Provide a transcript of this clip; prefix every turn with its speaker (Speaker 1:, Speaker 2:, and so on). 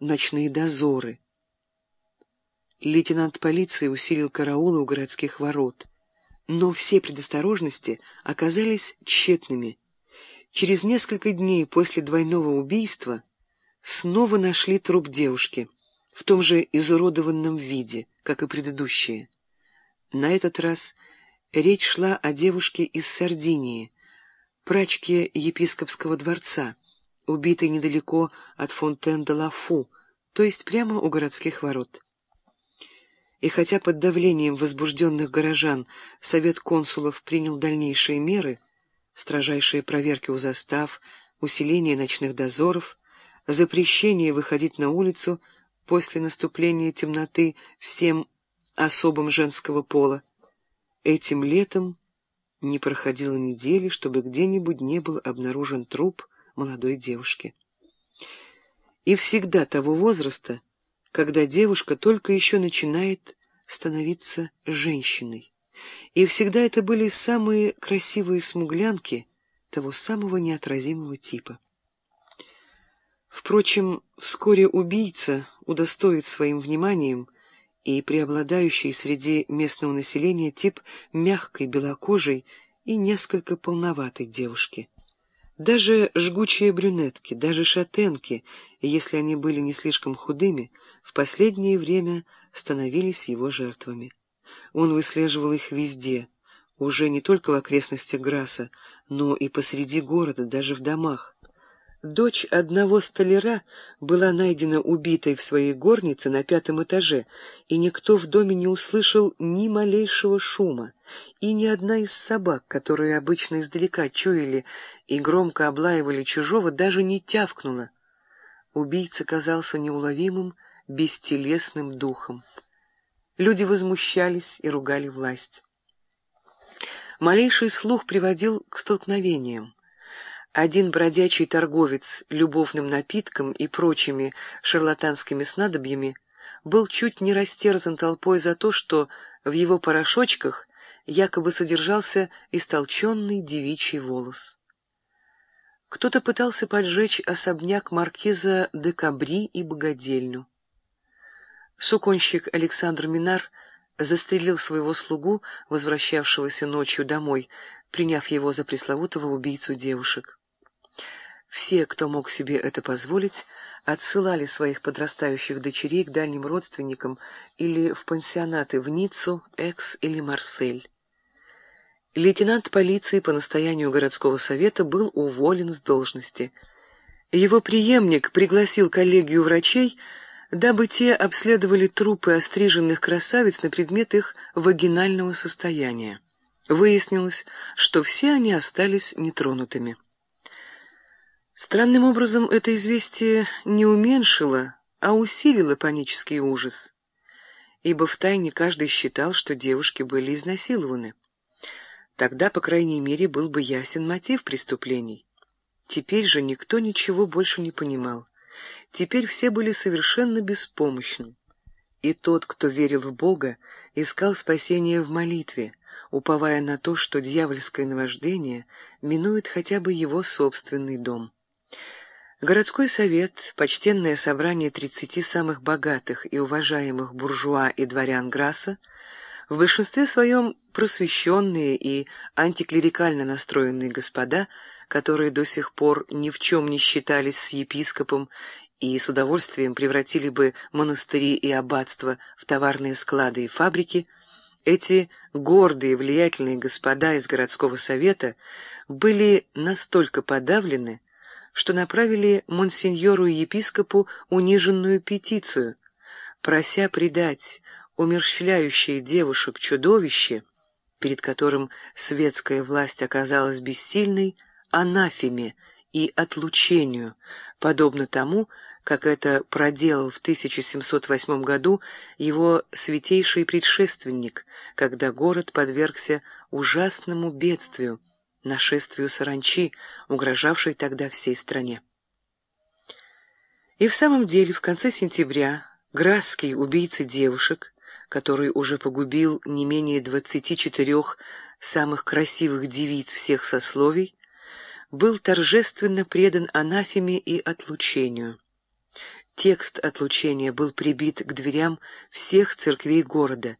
Speaker 1: ночные дозоры. Лейтенант полиции усилил караулы у городских ворот. Но все предосторожности оказались тщетными. Через несколько дней после двойного убийства снова нашли труп девушки в том же изуродованном виде, как и предыдущие. На этот раз речь шла о девушке из Сардинии, прачке епископского дворца, убитой недалеко от Фонтен-де-Лафу, то есть прямо у городских ворот. И хотя под давлением возбужденных горожан Совет консулов принял дальнейшие меры, строжайшие проверки у застав, усиление ночных дозоров, запрещение выходить на улицу после наступления темноты всем особам женского пола, этим летом не проходило недели, чтобы где-нибудь не был обнаружен труп молодой девушки. И всегда того возраста, когда девушка только еще начинает становиться женщиной. И всегда это были самые красивые смуглянки того самого неотразимого типа. Впрочем, вскоре убийца удостоит своим вниманием и преобладающий среди местного населения тип мягкой, белокожей и несколько полноватой девушки. Даже жгучие брюнетки, даже шатенки, если они были не слишком худыми, в последнее время становились его жертвами. Он выслеживал их везде, уже не только в окрестностях Граса, но и посреди города, даже в домах. Дочь одного столяра была найдена убитой в своей горнице на пятом этаже, и никто в доме не услышал ни малейшего шума, и ни одна из собак, которые обычно издалека чуяли и громко облаивали чужого, даже не тявкнула. Убийца казался неуловимым, бестелесным духом. Люди возмущались и ругали власть. Малейший слух приводил к столкновениям. Один бродячий торговец любовным напитком и прочими шарлатанскими снадобьями был чуть не растерзан толпой за то, что в его порошочках якобы содержался истолченный девичий волос. Кто-то пытался поджечь особняк маркиза де Кабри и богадельню. Суконщик Александр Минар застрелил своего слугу, возвращавшегося ночью домой, приняв его за пресловутого убийцу девушек. Все, кто мог себе это позволить, отсылали своих подрастающих дочерей к дальним родственникам или в пансионаты в Ниццу, Экс или Марсель. Лейтенант полиции по настоянию городского совета был уволен с должности. Его преемник пригласил коллегию врачей, дабы те обследовали трупы остриженных красавиц на предмет их вагинального состояния. Выяснилось, что все они остались нетронутыми. Странным образом это известие не уменьшило, а усилило панический ужас, ибо втайне каждый считал, что девушки были изнасилованы. Тогда, по крайней мере, был бы ясен мотив преступлений. Теперь же никто ничего больше не понимал. Теперь все были совершенно беспомощны. И тот, кто верил в Бога, искал спасения в молитве, уповая на то, что дьявольское наваждение минует хотя бы его собственный дом. Городской совет, почтенное собрание тридцати самых богатых и уважаемых буржуа и дворян Грасса, в большинстве своем просвещенные и антиклерикально настроенные господа, которые до сих пор ни в чем не считались с епископом и с удовольствием превратили бы монастыри и аббатства в товарные склады и фабрики, эти гордые влиятельные господа из городского совета были настолько подавлены, что направили монсеньору и епископу униженную петицию, прося предать умерщвляющее девушек чудовище, перед которым светская власть оказалась бессильной, анафеме и отлучению, подобно тому, как это проделал в 1708 году его святейший предшественник, когда город подвергся ужасному бедствию, нашествию саранчи, угрожавшей тогда всей стране. И в самом деле в конце сентября Грасский убийца девушек, который уже погубил не менее двадцати четырех самых красивых девиц всех сословий, был торжественно предан анафеме и отлучению. текст отлучения был прибит к дверям всех церквей города,